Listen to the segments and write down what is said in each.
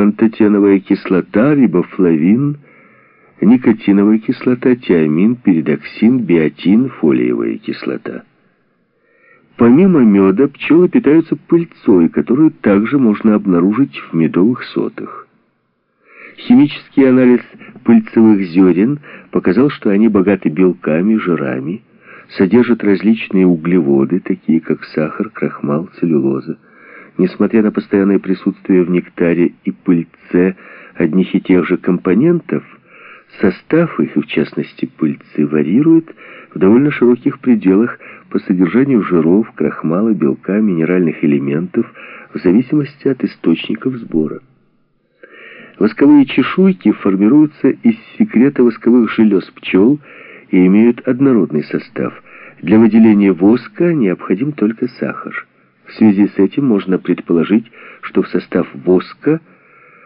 пантотеновая кислота, рибофлавин, никотиновая кислота, тиамин, передоксин, биотин, фолиевая кислота. Помимо меда, пчелы питаются пыльцой, которую также можно обнаружить в медовых сотах. Химический анализ пыльцевых зерен показал, что они богаты белками, жирами, содержат различные углеводы, такие как сахар, крахмал, целлюлоза. Несмотря на постоянное присутствие в нектаре и пыльце одних и тех же компонентов, состав их, в частности пыльцы, варьирует в довольно широких пределах по содержанию жиров, крахмала, белка, минеральных элементов в зависимости от источников сбора. Восковые чешуйки формируются из секрета восковых желез пчел и имеют однородный состав. Для выделения воска необходим только сахар. В связи с этим можно предположить, что в состав воска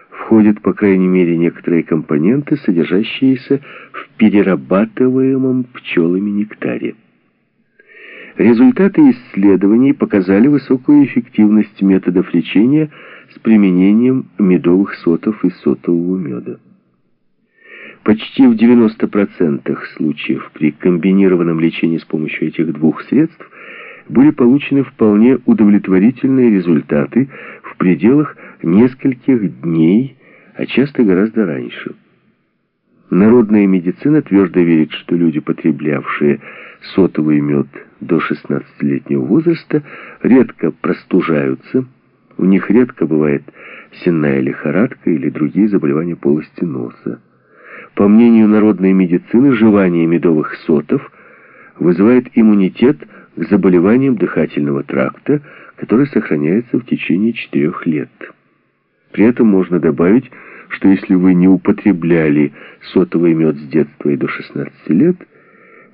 входят, по крайней мере, некоторые компоненты, содержащиеся в перерабатываемом пчелами нектаре. Результаты исследований показали высокую эффективность методов лечения с применением медовых сотов и сотового меда. Почти в 90% случаев при комбинированном лечении с помощью этих двух средств были получены вполне удовлетворительные результаты в пределах нескольких дней, а часто гораздо раньше. Народная медицина твердо верит, что люди, потреблявшие сотовый мед до 16-летнего возраста, редко простужаются, у них редко бывает сенная лихорадка или другие заболевания полости носа. По мнению народной медицины, жевание медовых сотов вызывает иммунитет к заболеваниям дыхательного тракта, который сохраняется в течение 4 лет. При этом можно добавить, что если вы не употребляли сотовый мед с детства и до 16 лет,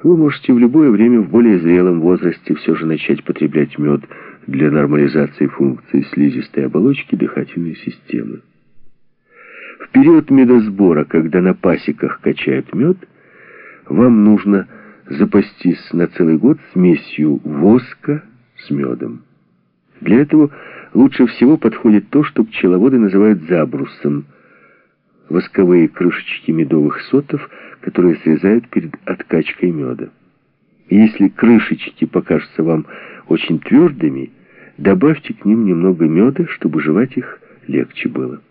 вы можете в любое время в более зрелом возрасте все же начать потреблять мед для нормализации функций слизистой оболочки дыхательной системы. В период медосбора, когда на пасеках качают мед, вам нужно запастись на целый год смесью воска с медом. Для этого лучше всего подходит то, что пчеловоды называют забрусом – восковые крышечки медовых сотов, которые срезают перед откачкой меда. Если крышечки покажутся вам очень твердыми, добавьте к ним немного меда, чтобы жевать их легче было.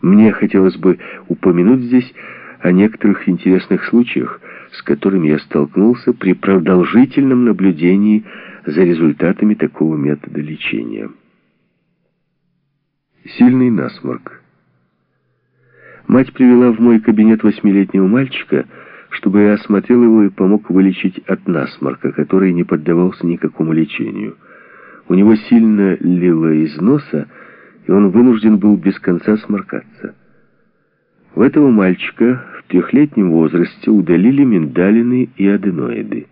Мне хотелось бы упомянуть здесь о некоторых интересных случаях, с которыми я столкнулся при продолжительном наблюдении за результатами такого метода лечения. Сильный насморк. Мать привела в мой кабинет восьмилетнего мальчика, чтобы я осмотрел его и помог вылечить от насморка, который не поддавался никакому лечению. У него сильно лило из носа, и он вынужден был без конца сморкаться. В этого мальчика в трехлетнем возрасте удалили миндалины и аденоиды.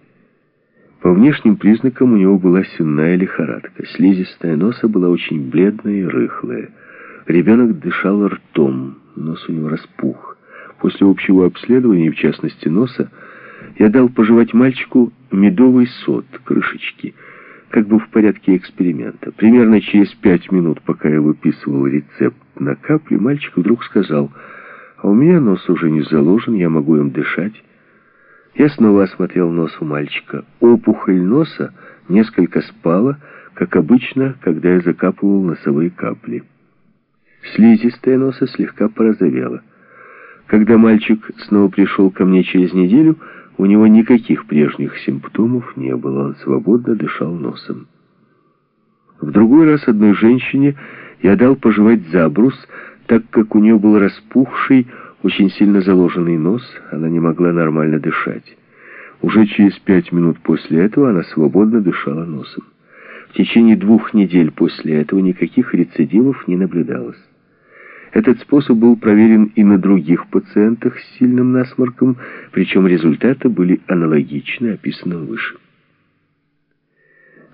По внешним признакам у него была сенная лихорадка. Слизистая носа была очень бледная и рыхлая. Ребенок дышал ртом нос у него распух. После общего обследования, в частности носа, я дал пожевать мальчику медовый сот, крышечки, как бы в порядке эксперимента. Примерно через пять минут, пока я выписывал рецепт на капли, мальчик вдруг сказал, «А у меня нос уже не заложен, я могу им дышать». Я снова осмотрел нос у мальчика. Опухоль носа несколько спала, как обычно, когда я закапывал носовые капли. Слизистая носа слегка порозовела. Когда мальчик снова пришел ко мне через неделю, у него никаких прежних симптомов не было, он свободно дышал носом. В другой раз одной женщине я дал пожевать забрус, так как у нее был распухший, очень сильно заложенный нос, она не могла нормально дышать. Уже через пять минут после этого она свободно дышала носом. В течение двух недель после этого никаких рецидивов не наблюдалось. Этот способ был проверен и на других пациентах с сильным насморком, причем результаты были аналогичны описанным выше.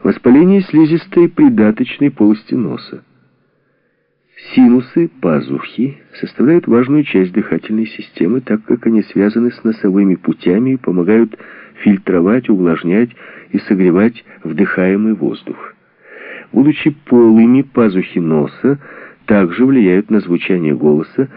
Воспаление слизистой придаточной полости носа. Синусы, пазухи, составляют важную часть дыхательной системы, так как они связаны с носовыми путями и помогают фильтровать, увлажнять и согревать вдыхаемый воздух. Будучи полыми, пазухи носа также влияют на звучание голоса,